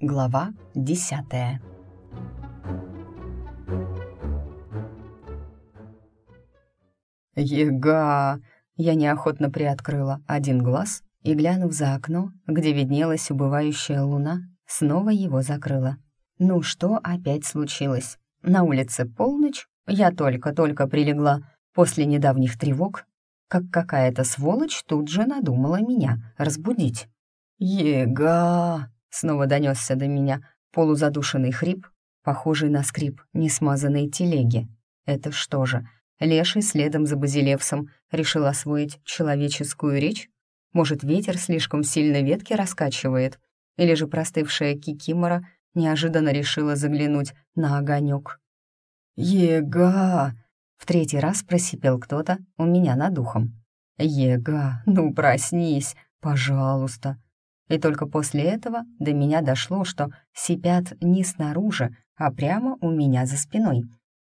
Глава десятая «Ега!» Я неохотно приоткрыла один глаз и, глянув за окно, где виднелась убывающая луна, снова его закрыла. Ну что опять случилось? На улице полночь, я только-только прилегла после недавних тревог, как какая-то сволочь тут же надумала меня разбудить. «Ега!» — снова донесся до меня полузадушенный хрип, похожий на скрип несмазанной телеги. «Это что же, Леший следом за Базилевсом решил освоить человеческую речь? Может, ветер слишком сильно ветки раскачивает? Или же простывшая кикимора неожиданно решила заглянуть на огонек? «Ега!» — в третий раз просипел кто-то у меня над ухом. «Ега, ну проснись, пожалуйста!» И только после этого до меня дошло, что сипят не снаружи, а прямо у меня за спиной.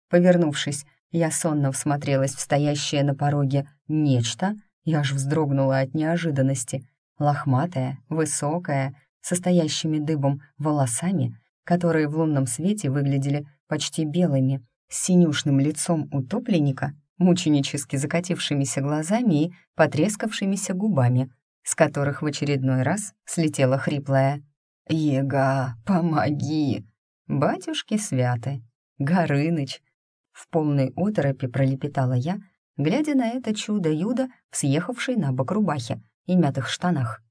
Повернувшись, я сонно всмотрелась в стоящее на пороге нечто и аж вздрогнула от неожиданности. Лохматая, высокая, состоящими дыбом волосами, которые в лунном свете выглядели почти белыми, с синюшным лицом утопленника, мученически закатившимися глазами и потрескавшимися губами, с которых в очередной раз слетела хриплая «Ега, помоги!» «Батюшки святы!» «Горыныч!» В полной оторопи пролепетала я, глядя на это чудо-юдо в съехавшей на бок рубахе и мятых штанах.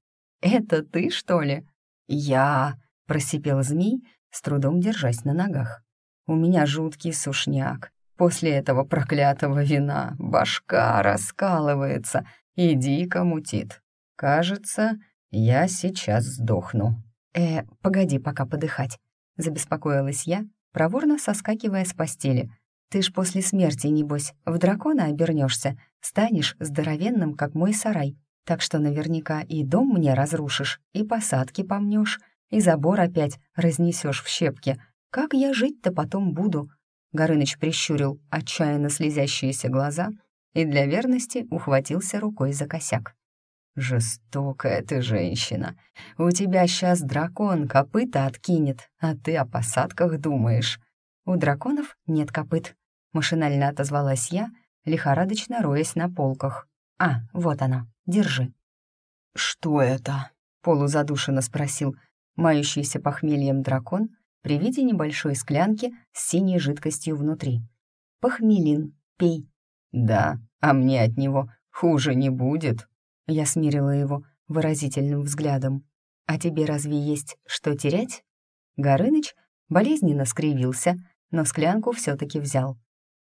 «Это ты, что ли?» «Я!» — просипел змей, с трудом держась на ногах. «У меня жуткий сушняк. После этого проклятого вина башка раскалывается и дико мутит. Кажется, я сейчас сдохну». «Э, погоди пока подыхать», — забеспокоилась я, проворно соскакивая с постели — ты ж после смерти, небось, в дракона обернешься, станешь здоровенным, как мой сарай. Так что наверняка и дом мне разрушишь, и посадки помнешь, и забор опять разнесешь в щепки. Как я жить-то потом буду?» Горыныч прищурил отчаянно слезящиеся глаза и для верности ухватился рукой за косяк. «Жестокая ты женщина. У тебя сейчас дракон копыта откинет, а ты о посадках думаешь. У драконов нет копыт», Машинально отозвалась я, лихорадочно роясь на полках. «А, вот она, держи». «Что это?» — полузадушенно спросил мающийся похмельем дракон при виде небольшой склянки с синей жидкостью внутри. «Похмелин, пей». «Да, а мне от него хуже не будет». Я смирила его выразительным взглядом. «А тебе разве есть что терять?» Горыныч болезненно скривился, но склянку все таки взял.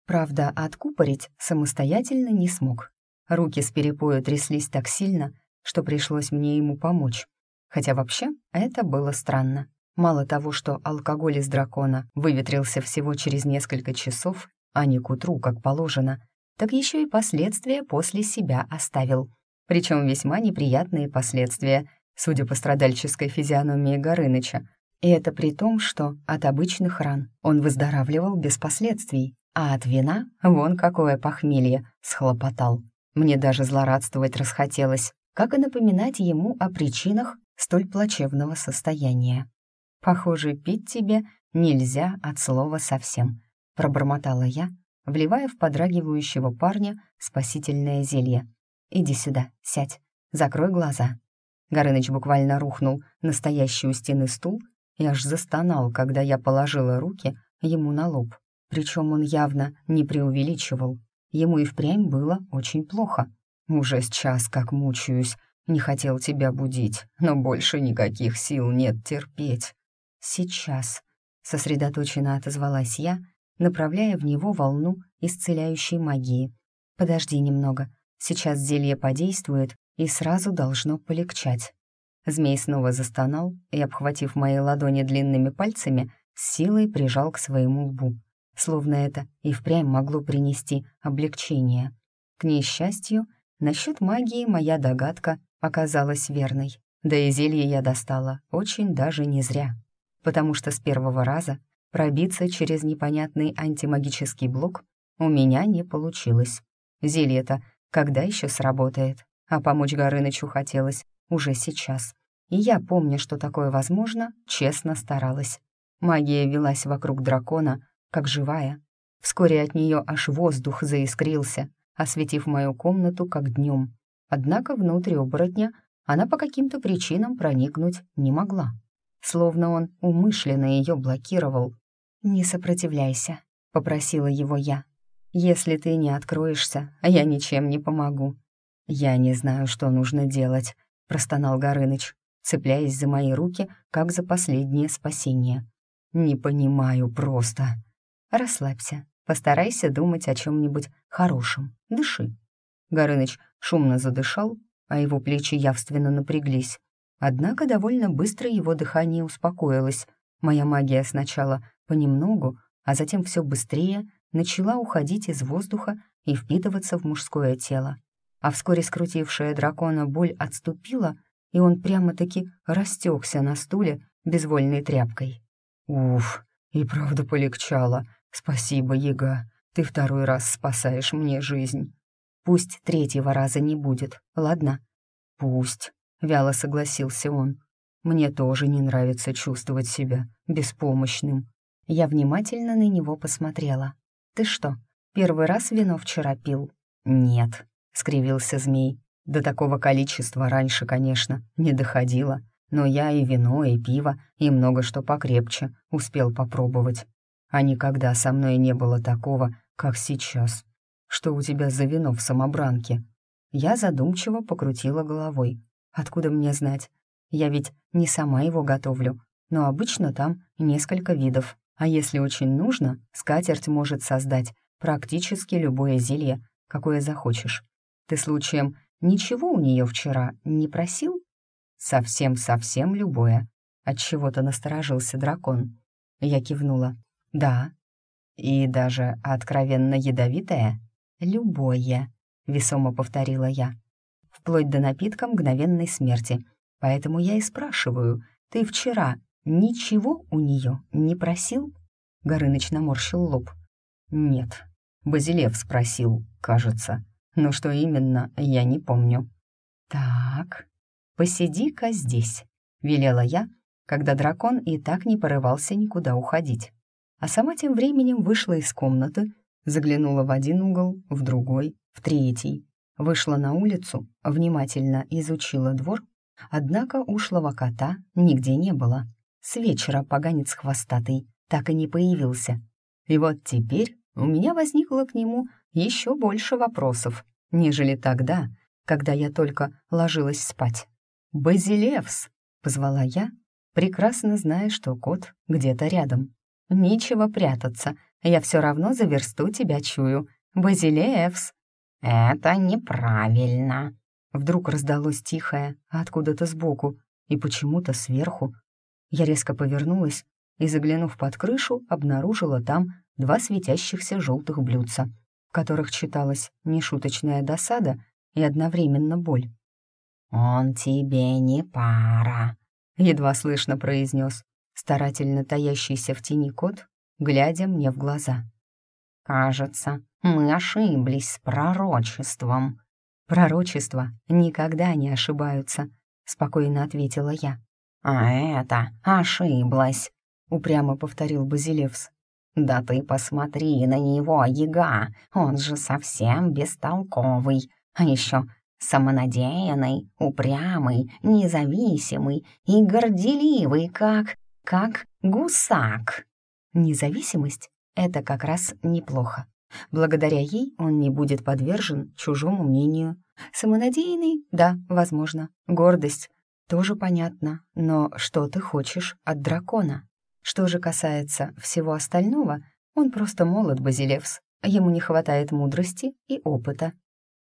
Правда, откупорить самостоятельно не смог. Руки с перепоя тряслись так сильно, что пришлось мне ему помочь. Хотя вообще это было странно. Мало того, что алкоголь из дракона выветрился всего через несколько часов, а не к утру, как положено, так еще и последствия после себя оставил. Причем весьма неприятные последствия, судя по страдальческой физиономии Горыныча. И это при том, что от обычных ран он выздоравливал без последствий, а от вина вон какое похмелье схлопотал. Мне даже злорадствовать расхотелось, как и напоминать ему о причинах столь плачевного состояния. «Похоже, пить тебе нельзя от слова совсем», — пробормотала я, вливая в подрагивающего парня спасительное зелье. «Иди сюда, сядь, закрой глаза». Горыныч буквально рухнул на стоящий у стены стул и аж застонал, когда я положила руки ему на лоб. Причем он явно не преувеличивал. Ему и впрямь было очень плохо. «Уже с час как мучаюсь. Не хотел тебя будить, но больше никаких сил нет терпеть». «Сейчас», — сосредоточенно отозвалась я, направляя в него волну исцеляющей магии. «Подожди немного. Сейчас зелье подействует и сразу должно полегчать». Змей снова застонал и, обхватив мои ладони длинными пальцами, с силой прижал к своему лбу словно это и впрямь могло принести облегчение. К несчастью, насчет магии моя догадка оказалась верной. Да и зелье я достала очень даже не зря, потому что с первого раза пробиться через непонятный антимагический блок у меня не получилось. Зелье-то когда еще сработает? А помочь Горынычу хотелось уже сейчас. И я, помня, что такое возможно, честно старалась. Магия велась вокруг дракона, как живая. Вскоре от нее аж воздух заискрился, осветив мою комнату как днем. Однако внутрь оборотня она по каким-то причинам проникнуть не могла. Словно он умышленно ее блокировал. «Не сопротивляйся», — попросила его я. «Если ты не откроешься, я ничем не помогу». «Я не знаю, что нужно делать», — простонал Горыныч, цепляясь за мои руки, как за последнее спасение. «Не понимаю просто». «Расслабься, постарайся думать о чем-нибудь хорошем, дыши». Горыныч шумно задышал, а его плечи явственно напряглись. Однако довольно быстро его дыхание успокоилось. Моя магия сначала понемногу, а затем все быстрее начала уходить из воздуха и впитываться в мужское тело. А вскоре скрутившая дракона боль отступила, и он прямо-таки растекся на стуле безвольной тряпкой. «Уф, и правда полегчало. Спасибо, Яга. Ты второй раз спасаешь мне жизнь. Пусть третьего раза не будет, ладно?» «Пусть», — вяло согласился он. «Мне тоже не нравится чувствовать себя беспомощным». Я внимательно на него посмотрела. «Ты что, первый раз вино вчера пил?» «Нет», — скривился змей. «До такого количества раньше, конечно, не доходило, но я и вино, и пиво, и много что покрепче успел попробовать. А никогда со мной не было такого, как сейчас. Что у тебя за вино в самобранке?» Я задумчиво покрутила головой. Откуда мне знать? Я ведь не сама его готовлю, но обычно там несколько видов. А если очень нужно, скатерть может создать практически любое зелье, какое захочешь. Ты случаем ничего у нее вчера не просил? Совсем-совсем любое. От чего-то насторожился дракон. Я кивнула. Да. И даже откровенно ядовитое? Любое, весомо повторила я вплоть до напитка мгновенной смерти. Поэтому я и спрашиваю, ты вчера ничего у нее не просил?» Горыныч наморщил лоб. «Нет». Базилев спросил, кажется. Но что именно, я не помню. «Так, посиди-ка здесь», — велела я, когда дракон и так не порывался никуда уходить. А сама тем временем вышла из комнаты, заглянула в один угол, в другой, в третий, Вышла на улицу, внимательно изучила двор, однако ушлого кота нигде не было. С вечера поганец хвостатый так и не появился. И вот теперь у меня возникло к нему еще больше вопросов, нежели тогда, когда я только ложилась спать. «Базилевс!» — позвала я, прекрасно зная, что кот где-то рядом. «Нечего прятаться, я все равно за версту тебя чую. Базилевс!» «Это неправильно!» Вдруг раздалось тихое, откуда-то сбоку и почему-то сверху. Я резко повернулась и, заглянув под крышу, обнаружила там два светящихся желтых блюдца, в которых читалась нешуточная досада и одновременно боль. «Он тебе не пара», — едва слышно произнес старательно таящийся в тени кот, глядя мне в глаза. «Кажется, мы ошиблись с пророчеством». «Пророчества никогда не ошибаются», — спокойно ответила я. «А это ошиблась», — упрямо повторил Базилевс. «Да ты посмотри на него, яга, он же совсем бестолковый, а еще самонадеянный, упрямый, независимый и горделивый, как... как гусак». Независимость — это как раз неплохо. Благодаря ей он не будет подвержен чужому мнению. Самонадеянный? Да, возможно. Гордость? Тоже понятно. Но что ты хочешь от дракона? Что же касается всего остального, он просто молод, Базилевс. Ему не хватает мудрости и опыта.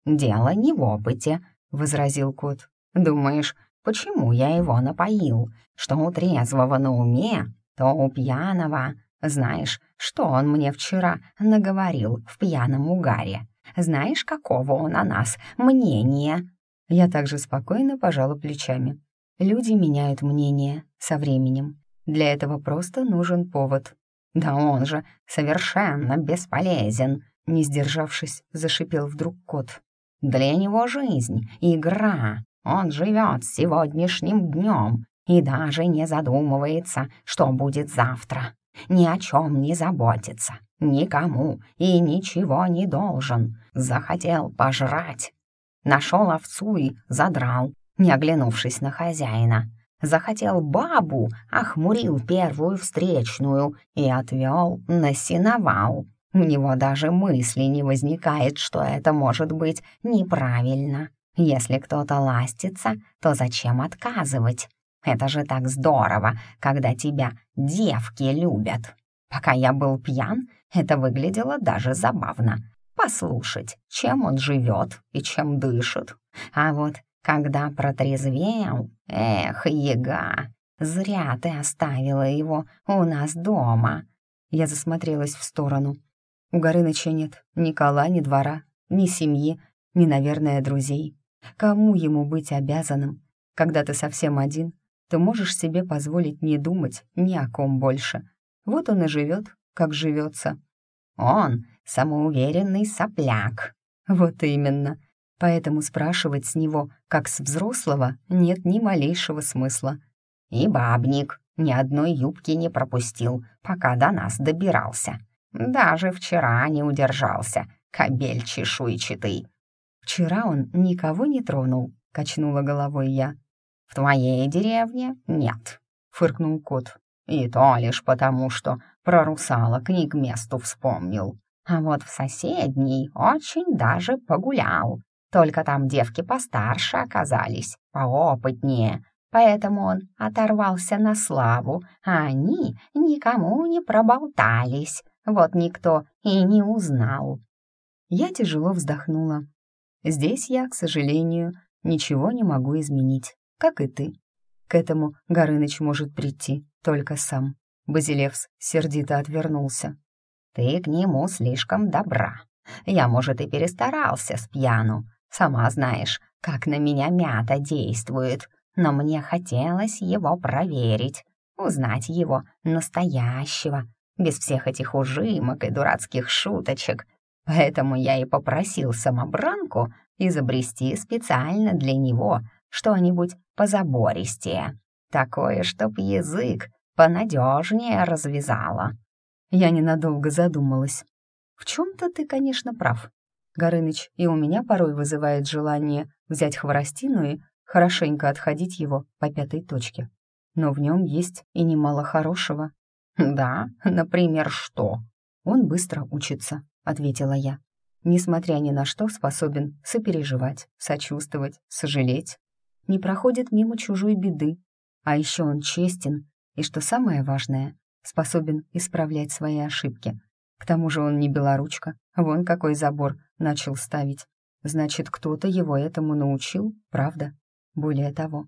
«Дело не в опыте», — возразил кот. «Думаешь, почему я его напоил? Что у трезвого на уме, то у пьяного. Знаешь, что он мне вчера наговорил в пьяном угаре? Знаешь, какого он о нас мнения?» Я также спокойно пожала плечами. Люди меняют мнение со временем. Для этого просто нужен повод. «Да он же совершенно бесполезен», — не сдержавшись, зашипел вдруг кот. «Для него жизнь — игра. Он живет сегодняшним днем, и даже не задумывается, что будет завтра. Ни о чем не заботится, никому и ничего не должен. Захотел пожрать. Нашел овцу и задрал, не оглянувшись на хозяина. Захотел бабу, охмурил первую встречную и отвел на сеновал. У него даже мысли не возникает, что это может быть неправильно. Если кто-то ластится, то зачем отказывать? Это же так здорово, когда тебя девки любят. Пока я был пьян, это выглядело даже забавно. Послушать, чем он живет и чем дышит. А вот когда протрезвел, эх, яга, зря ты оставила его у нас дома. Я засмотрелась в сторону. У Горыныча нет ни кола, ни двора, ни семьи, ни, наверное, друзей. Кому ему быть обязанным? Когда ты совсем один, то можешь себе позволить не думать ни о ком больше. Вот он и живет, как живется. Он самоуверенный сопляк. Вот именно. Поэтому спрашивать с него, как с взрослого, нет ни малейшего смысла. И бабник ни одной юбки не пропустил, пока до нас добирался. Даже вчера не удержался, кобель чешуйчатый. «Вчера он никого не тронул», — качнула головой я. «В твоей деревне нет», — фыркнул кот. «И то лишь потому, что про русалок не к месту вспомнил. А вот в соседней очень даже погулял. Только там девки постарше оказались, поопытнее, поэтому он оторвался на славу, а они никому не проболтались. Вот никто и не узнал. Я тяжело вздохнула. Здесь я, к сожалению, ничего не могу изменить как и ты. К этому Горыныч может прийти только сам. Базилевс сердито отвернулся. «Ты к нему слишком добра. Я, может, и перестарался с пьяну. Сама знаешь, как на меня мята действует, но мне хотелось его проверить, узнать его настоящего, без всех этих ужимок и дурацких шуточек. Поэтому я и попросил самобранку изобрести специально для него что-нибудь позабористее. Такое, чтоб язык понадежнее развязала. Я ненадолго задумалась. В чем-то ты, конечно, прав. Горыныч и у меня порой вызывает желание взять хворостину и хорошенько отходить его по пятой точке. Но в нем есть и немало хорошего. «Да, например, что?» «Он быстро учится», — ответила я. Несмотря ни на что, способен сопереживать, сочувствовать, сожалеть не проходит мимо чужой беды. А еще он честен и, что самое важное, способен исправлять свои ошибки. К тому же он не белоручка, вон какой забор начал ставить. Значит, кто-то его этому научил, правда? Более того,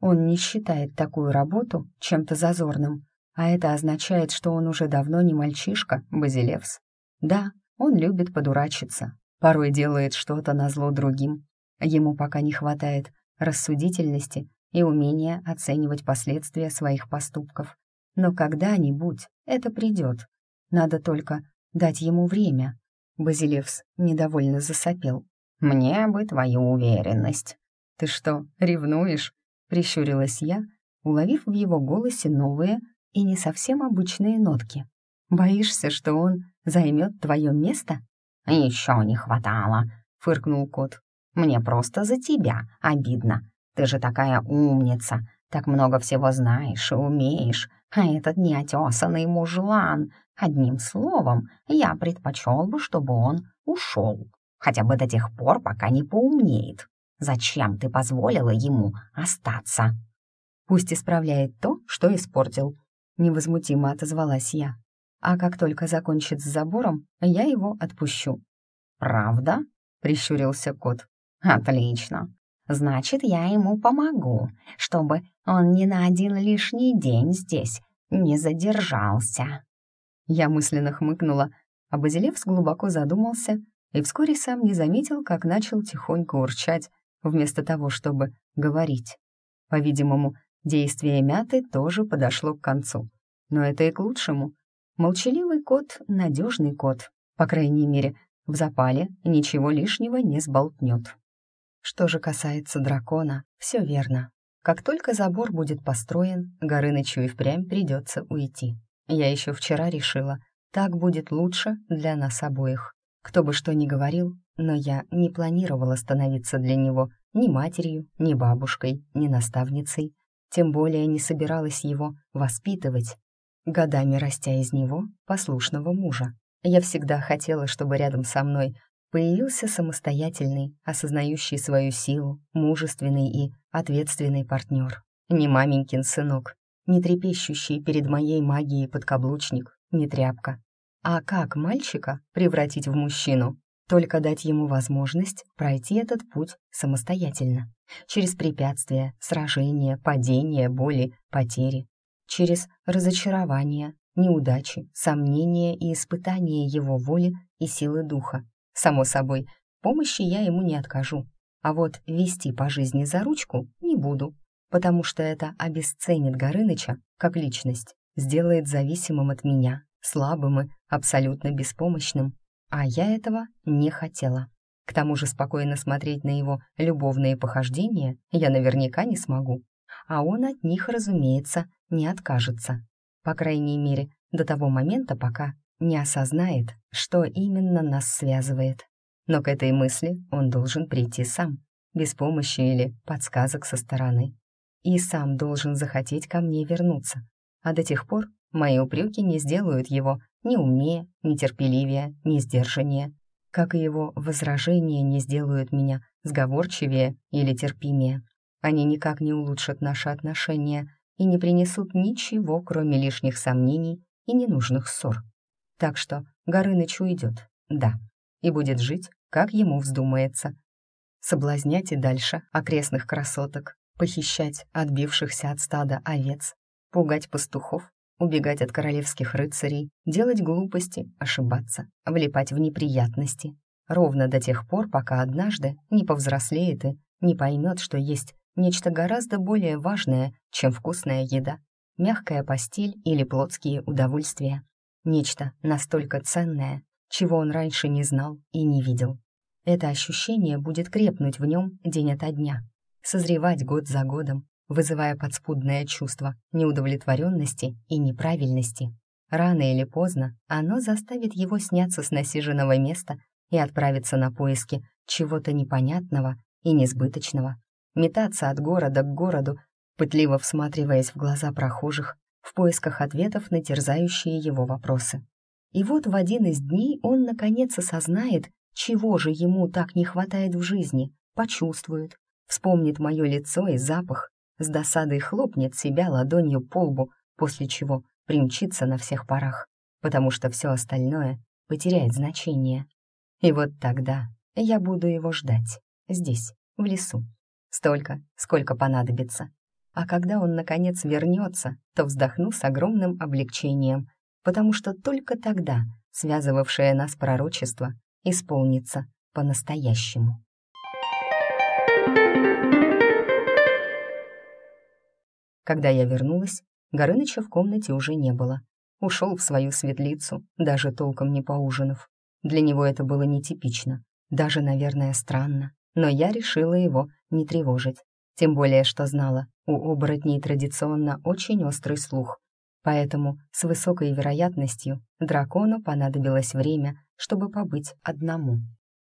он не считает такую работу чем-то зазорным, а это означает, что он уже давно не мальчишка, Базилевс. Да, он любит подурачиться, порой делает что-то на зло другим. Ему пока не хватает рассудительности и умения оценивать последствия своих поступков. Но когда-нибудь это придет. Надо только дать ему время. Базилевс недовольно засопел. «Мне бы твою уверенность». «Ты что, ревнуешь?» — прищурилась я, уловив в его голосе новые и не совсем обычные нотки. «Боишься, что он займет твое место?» «Еще не хватало», — фыркнул кот. Мне просто за тебя обидно. Ты же такая умница, так много всего знаешь и умеешь, а этот неотесанный мужлан. Одним словом, я предпочел бы, чтобы он ушел, хотя бы до тех пор, пока не поумнеет. Зачем ты позволила ему остаться?» «Пусть исправляет то, что испортил», — невозмутимо отозвалась я. «А как только закончит с забором, я его отпущу». «Правда?» — прищурился кот. «Отлично. Значит, я ему помогу, чтобы он ни на один лишний день здесь не задержался». Я мысленно хмыкнула, а Базилевс глубоко задумался и вскоре сам не заметил, как начал тихонько урчать, вместо того, чтобы говорить. По-видимому, действие мяты тоже подошло к концу. Но это и к лучшему. Молчаливый кот — надежный кот. По крайней мере, в запале ничего лишнего не сболтнет. Что же касается дракона, все верно. Как только забор будет построен, Горынычу и впрямь придется уйти. Я еще вчера решила, так будет лучше для нас обоих. Кто бы что ни говорил, но я не планировала становиться для него ни матерью, ни бабушкой, ни наставницей, тем более не собиралась его воспитывать, годами растя из него послушного мужа. Я всегда хотела, чтобы рядом со мной появился самостоятельный, осознающий свою силу, мужественный и ответственный партнер. Не маменькин сынок, не трепещущий перед моей магией подкаблучник, не тряпка. А как мальчика превратить в мужчину? Только дать ему возможность пройти этот путь самостоятельно. Через препятствия, сражения, падения, боли, потери. Через разочарования, неудачи, сомнения и испытания его воли и силы духа. Само собой, помощи я ему не откажу. А вот вести по жизни за ручку не буду, потому что это обесценит Горыныча как личность, сделает зависимым от меня, слабым и абсолютно беспомощным. А я этого не хотела. К тому же спокойно смотреть на его любовные похождения я наверняка не смогу. А он от них, разумеется, не откажется. По крайней мере, до того момента, пока не осознает, что именно нас связывает. Но к этой мысли он должен прийти сам, без помощи или подсказок со стороны. И сам должен захотеть ко мне вернуться. А до тех пор мои упреки не сделают его ни умнее, ни терпеливее, ни сдержаннее, как и его возражения не сделают меня сговорчивее или терпимее. Они никак не улучшат наши отношения и не принесут ничего, кроме лишних сомнений и ненужных ссор. Так что Горыныч уйдет, да, и будет жить, как ему вздумается. Соблазнять и дальше окрестных красоток, похищать отбившихся от стада овец, пугать пастухов, убегать от королевских рыцарей, делать глупости, ошибаться, влипать в неприятности. Ровно до тех пор, пока однажды не повзрослеет и не поймет, что есть нечто гораздо более важное, чем вкусная еда, мягкая постель или плотские удовольствия. Нечто настолько ценное, чего он раньше не знал и не видел. Это ощущение будет крепнуть в нем день ото дня, созревать год за годом, вызывая подспудное чувство неудовлетворенности и неправильности. Рано или поздно оно заставит его сняться с насиженного места и отправиться на поиски чего-то непонятного и несбыточного, метаться от города к городу, пытливо всматриваясь в глаза прохожих в поисках ответов на терзающие его вопросы. И вот в один из дней он наконец осознает, чего же ему так не хватает в жизни, почувствует, вспомнит мое лицо и запах, с досадой хлопнет себя ладонью по лбу, после чего примчится на всех парах, потому что все остальное потеряет значение. И вот тогда я буду его ждать, здесь, в лесу. Столько, сколько понадобится а когда он, наконец, вернется, то вздохну с огромным облегчением, потому что только тогда связывавшее нас пророчество исполнится по-настоящему. Когда я вернулась, Горыныча в комнате уже не было. Ушел в свою светлицу, даже толком не поужинав. Для него это было нетипично, даже, наверное, странно, но я решила его не тревожить. Тем более, что знала, у оборотней традиционно очень острый слух. Поэтому с высокой вероятностью дракону понадобилось время, чтобы побыть одному.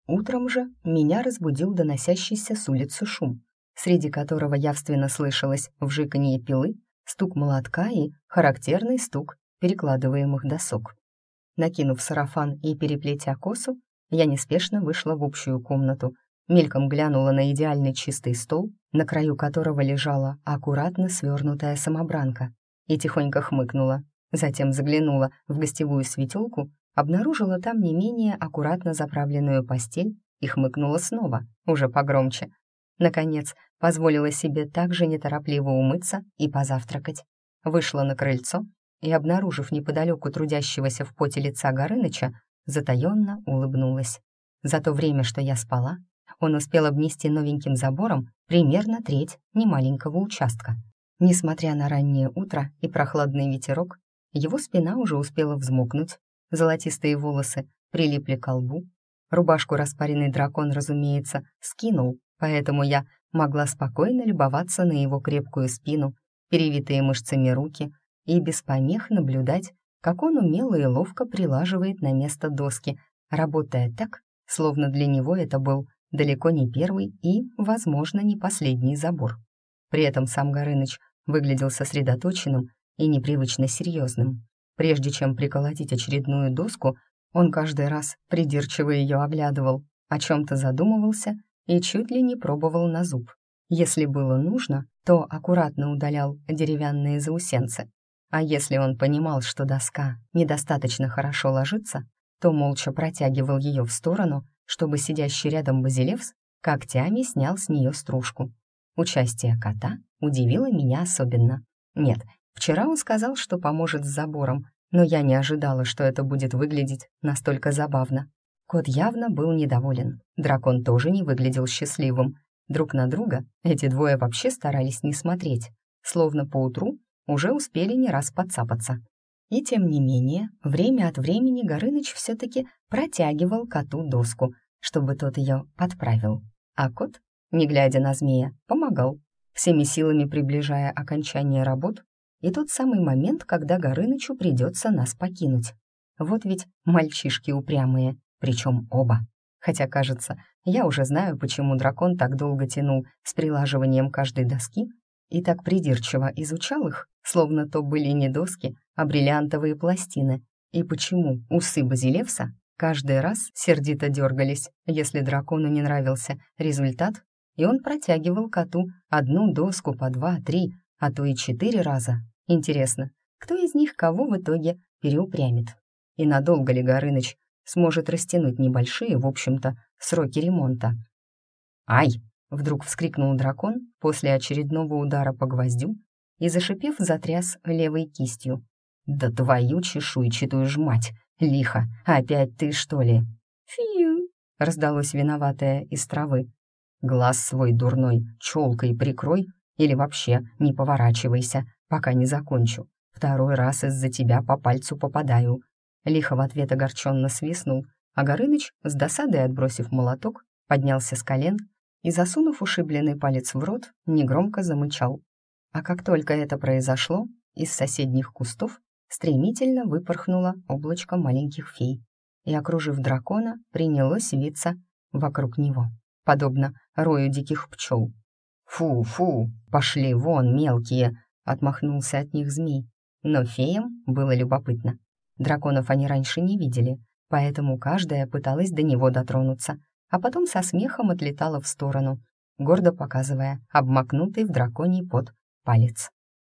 Утром же меня разбудил доносящийся с улицы шум, среди которого явственно слышалось вжиканье пилы, стук молотка и характерный стук перекладываемых досок. Накинув сарафан и переплетя косу, я неспешно вышла в общую комнату, Мельком глянула на идеальный чистый стол, на краю которого лежала аккуратно свернутая самобранка, и тихонько хмыкнула. Затем заглянула в гостевую светелку, обнаружила там не менее аккуратно заправленную постель и хмыкнула снова, уже погромче. Наконец, позволила себе также неторопливо умыться и позавтракать. Вышла на крыльцо и, обнаружив неподалеку трудящегося в поте лица Горыныча, затаенно улыбнулась. За то время, что я спала, он успел обнести новеньким забором примерно треть немаленького участка. Несмотря на раннее утро и прохладный ветерок, его спина уже успела взмокнуть, золотистые волосы прилипли к лбу. Рубашку распаренный дракон, разумеется, скинул, поэтому я могла спокойно любоваться на его крепкую спину, перевитые мышцами руки и без помех наблюдать, как он умело и ловко прилаживает на место доски, работая так, словно для него это был далеко не первый и, возможно, не последний забор. При этом сам Горыныч выглядел сосредоточенным и непривычно серьезным. Прежде чем приколотить очередную доску, он каждый раз придирчиво ее оглядывал, о чем-то задумывался и чуть ли не пробовал на зуб. Если было нужно, то аккуратно удалял деревянные заусенцы. А если он понимал, что доска недостаточно хорошо ложится, то молча протягивал ее в сторону, чтобы сидящий рядом Базилевс когтями снял с нее стружку. Участие кота удивило меня особенно. Нет, вчера он сказал, что поможет с забором, но я не ожидала, что это будет выглядеть настолько забавно. Кот явно был недоволен. Дракон тоже не выглядел счастливым. Друг на друга эти двое вообще старались не смотреть, словно поутру уже успели не раз подцапаться. И тем не менее, время от времени Горыныч все-таки протягивал коту доску, чтобы тот ее подправил. А кот не глядя на змея, помогал, всеми силами приближая окончание работ и тот самый момент, когда Горынычу придется нас покинуть. Вот ведь мальчишки упрямые, причем оба. Хотя, кажется, я уже знаю, почему дракон так долго тянул с прилаживанием каждой доски и так придирчиво изучал их, словно то были не доски, а бриллиантовые пластины, и почему усы Базилевса каждый раз сердито дергались, если дракону не нравился результат и он протягивал коту одну доску по два, три, а то и четыре раза. Интересно, кто из них кого в итоге переупрямит? И надолго ли Горыныч сможет растянуть небольшие, в общем-то, сроки ремонта? «Ай!» — вдруг вскрикнул дракон после очередного удара по гвоздю и, зашипев, затряс левой кистью. «Да твою чешуйчатую ж мать! Лихо! Опять ты, что ли?» «Фью!» — раздалось виноватое из травы, Глаз свой дурной челкой прикрой или вообще не поворачивайся, пока не закончу. Второй раз из-за тебя по пальцу попадаю». Лихо в ответ огорченно свистнул, а Горыныч, с досадой отбросив молоток, поднялся с колен и, засунув ушибленный палец в рот, негромко замычал. А как только это произошло, из соседних кустов стремительно выпорхнуло облачко маленьких фей и, окружив дракона, принялось виться вокруг него подобно рою диких пчел. «Фу, фу, пошли вон, мелкие!» — отмахнулся от них змей. Но феям было любопытно. Драконов они раньше не видели, поэтому каждая пыталась до него дотронуться, а потом со смехом отлетала в сторону, гордо показывая обмакнутый в драконий пот палец.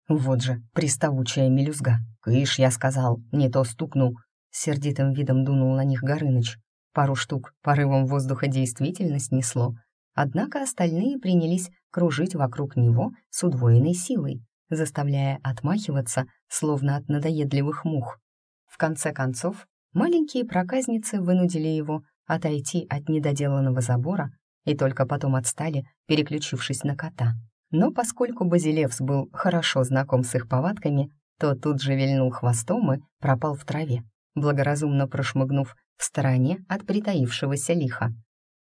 «Вот же, приставучая мелюзга! Кыш, я сказал, не то стукну!» Сердитым видом дунул на них Горыныч. Пару штук порывом воздуха действительно снесло, однако остальные принялись кружить вокруг него с удвоенной силой, заставляя отмахиваться, словно от надоедливых мух. В конце концов, маленькие проказницы вынудили его отойти от недоделанного забора и только потом отстали, переключившись на кота. Но поскольку Базилевс был хорошо знаком с их повадками, то тут же вильнул хвостом и пропал в траве, благоразумно прошмыгнув в стороне от притаившегося лиха.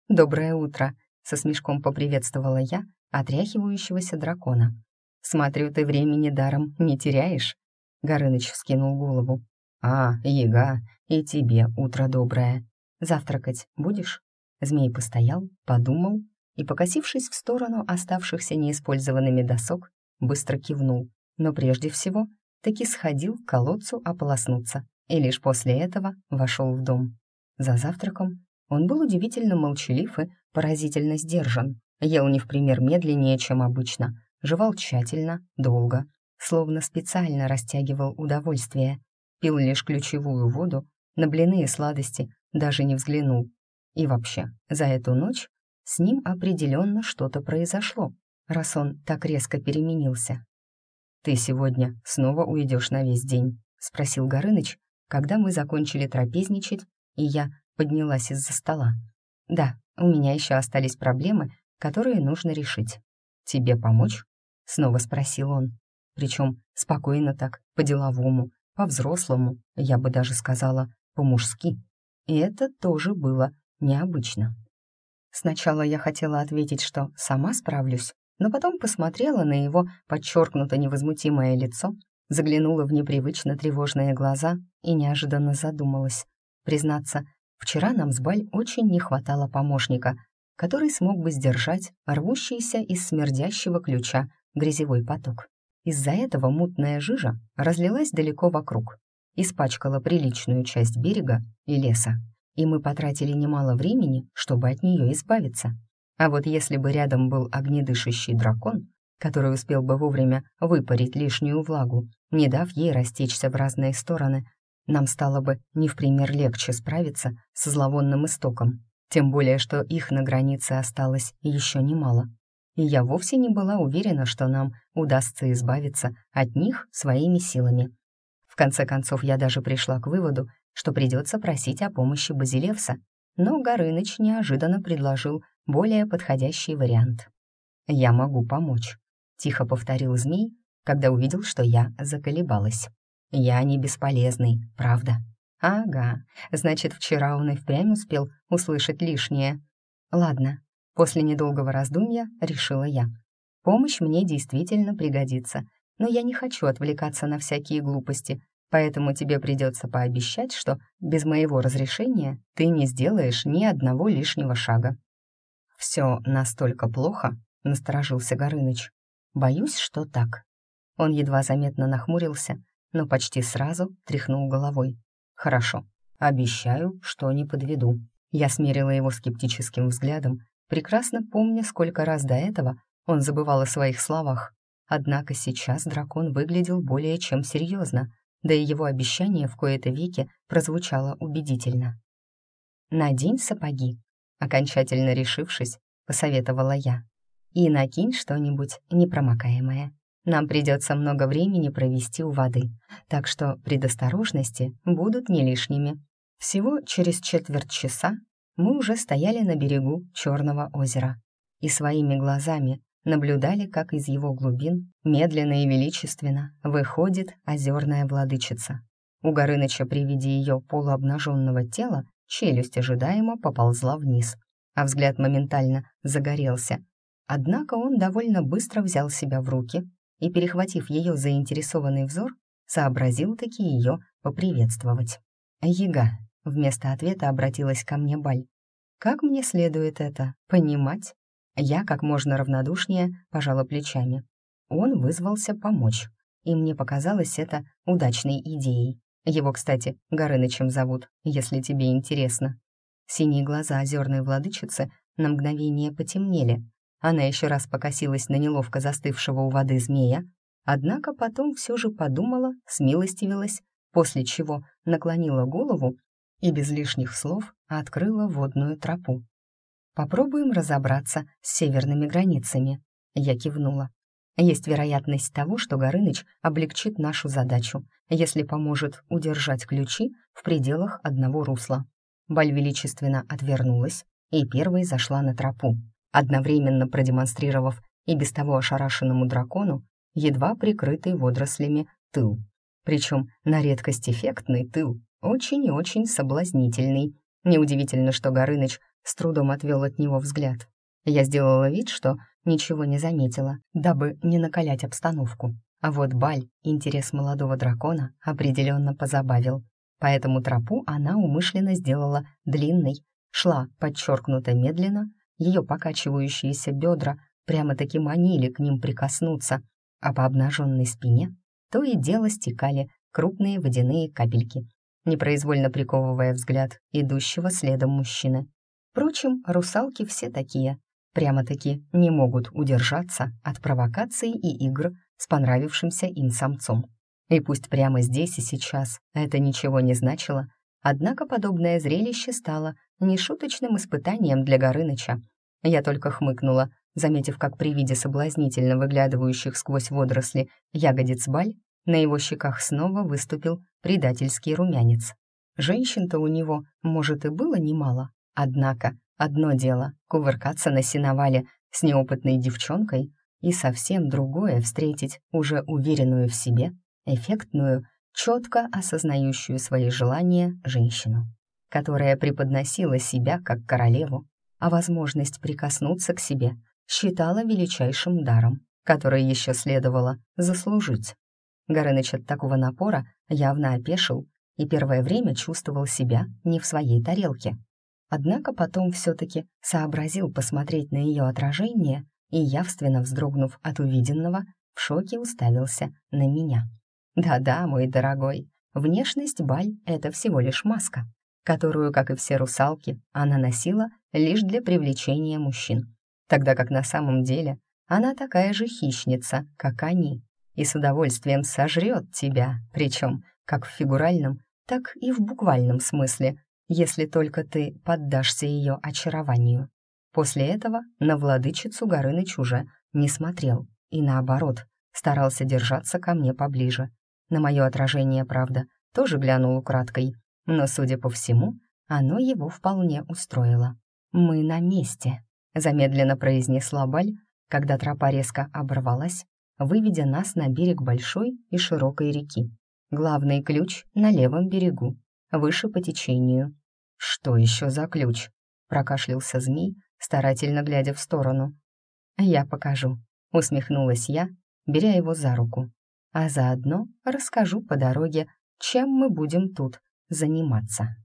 «Доброе утро!» — со смешком поприветствовала я отряхивающегося дракона. «Смотрю, ты времени даром не теряешь?» Горыныч вскинул голову. «А, яга, и тебе утро доброе. Завтракать будешь?» Змей постоял, подумал и, покосившись в сторону оставшихся неиспользованными досок, быстро кивнул, но прежде всего таки сходил к колодцу ополоснуться и лишь после этого вошел в дом. За завтраком он был удивительно молчалив и поразительно сдержан, ел не в пример медленнее, чем обычно, жевал тщательно, долго, словно специально растягивал удовольствие, пил лишь ключевую воду, на блины и сладости даже не взглянул. И вообще, за эту ночь с ним определенно что-то произошло, раз он так резко переменился. «Ты сегодня снова уйдешь на весь день?» — спросил Горыныч, когда мы закончили трапезничать, и я поднялась из-за стола. «Да, у меня еще остались проблемы, которые нужно решить. Тебе помочь?» — снова спросил он. Причем спокойно так, по-деловому, по-взрослому, я бы даже сказала, по-мужски. И это тоже было необычно. Сначала я хотела ответить, что сама справлюсь, но потом посмотрела на его подчеркнуто невозмутимое лицо, заглянула в непривычно тревожные глаза и неожиданно задумалась. Признаться, вчера нам с Баль очень не хватало помощника, который смог бы сдержать рвущийся из смердящего ключа грязевой поток. Из-за этого мутная жижа разлилась далеко вокруг, испачкала приличную часть берега и леса, и мы потратили немало времени, чтобы от нее избавиться. А вот если бы рядом был огнедышащий дракон, который успел бы вовремя выпарить лишнюю влагу, не дав ей растечься в разные стороны, нам стало бы не в пример легче справиться с зловонным истоком, тем более что их на границе осталось еще немало. И я вовсе не была уверена, что нам удастся избавиться от них своими силами. В конце концов, я даже пришла к выводу, что придется просить о помощи Базилевса, но Горыныч неожиданно предложил более подходящий вариант. «Я могу помочь», — тихо повторил змей, когда увидел, что я заколебалась. «Я не бесполезный, правда?» «Ага, значит, вчера он и впрямь успел услышать лишнее. Ладно, после недолгого раздумья решила я. Помощь мне действительно пригодится, но я не хочу отвлекаться на всякие глупости, поэтому тебе придется пообещать, что без моего разрешения ты не сделаешь ни одного лишнего шага». «Все настолько плохо?» — насторожился Горыныч. «Боюсь, что так». Он едва заметно нахмурился, но почти сразу тряхнул головой. «Хорошо, обещаю, что не подведу». Я смерила его скептическим взглядом, прекрасно помня, сколько раз до этого он забывал о своих словах. Однако сейчас дракон выглядел более чем серьезно, да и его обещание в кои-то веки прозвучало убедительно. «Надень сапоги», — окончательно решившись, посоветовала я. «И накинь что-нибудь непромокаемое. Нам придется много времени провести у воды, так что предосторожности будут не лишними». Всего через четверть часа мы уже стояли на берегу Черного озера и своими глазами наблюдали, как из его глубин медленно и величественно выходит озерная владычица. У Горыныча при виде ее полуобнаженного тела челюсть ожидаемо поползла вниз, а взгляд моментально загорелся. Однако он довольно быстро взял себя в руки и, перехватив ее заинтересованный взор, сообразил таки ее поприветствовать. «Яга», — вместо ответа обратилась ко мне Баль. «Как мне следует это понимать?» Я как можно равнодушнее пожала плечами. Он вызвался помочь, и мне показалось это удачной идеей. Его, кстати, Горынычем зовут, если тебе интересно. Синие глаза озерной владычицы на мгновение потемнели. Она еще раз покосилась на неловко застывшего у воды змея, однако потом все же подумала, смилостивилась, после чего наклонила голову и без лишних слов открыла водную тропу. Попробуем разобраться с северными границами. Я кивнула. Есть вероятность того, что Горыныч облегчит нашу задачу, если поможет удержать ключи в пределах одного русла. Баль величественно отвернулась и первой зашла на тропу, одновременно продемонстрировав и без того ошарашенному дракону едва прикрытый водорослями тыл. Причем на редкость эффектный тыл, очень и очень соблазнительный. Неудивительно, что Горыныч с трудом отвел от него взгляд. Я сделала вид, что ничего не заметила, дабы не накалять обстановку. А вот Баль интерес молодого дракона определенно позабавил. Поэтому тропу она умышленно сделала длинной, шла подчеркнуто медленно, ее покачивающиеся бедра прямо-таки манили к ним прикоснуться, а по обнаженной спине то и дело стекали крупные водяные капельки, непроизвольно приковывая взгляд идущего следом мужчины. Впрочем, русалки все такие, прямо-таки не могут удержаться от провокаций и игр с понравившимся им самцом. И пусть прямо здесь и сейчас это ничего не значило, однако подобное зрелище стало нешуточным испытанием для Горыныча. Я только хмыкнула, заметив, как при виде соблазнительно выглядывающих сквозь водоросли ягодиц баль, на его щеках снова выступил предательский румянец. Женщин-то у него, может, и было немало, Однако одно дело — кувыркаться на сеновале с неопытной девчонкой, и совсем другое — встретить уже уверенную в себе, эффектную, четко осознающую свои желания женщину, которая преподносила себя как королеву, а возможность прикоснуться к себе считала величайшим даром, который еще следовало заслужить. Горыныч от такого напора явно опешил и первое время чувствовал себя не в своей тарелке. Однако потом все-таки сообразил посмотреть на ее отражение и, явственно вздрогнув от увиденного, в шоке уставился на меня. «Да-да, мой дорогой, внешность Баль — это всего лишь маска, которую, как и все русалки, она носила лишь для привлечения мужчин, тогда как на самом деле она такая же хищница, как они, и с удовольствием сожрет тебя, причем как в фигуральном, так и в буквальном смысле, если только ты поддашься ее очарованию. После этого на владычицу Горыныч уже не смотрел и, наоборот, старался держаться ко мне поближе. На мое отражение, правда, тоже глянул украдкой, но, судя по всему, оно его вполне устроило. «Мы на месте», — замедленно произнесла Баль, когда тропа резко оборвалась, выведя нас на берег большой и широкой реки. Главный ключ на левом берегу, выше по течению. «Что еще за ключ?» — прокашлялся змей, старательно глядя в сторону. «Я покажу», — усмехнулась я, беря его за руку. «А заодно расскажу по дороге, чем мы будем тут заниматься».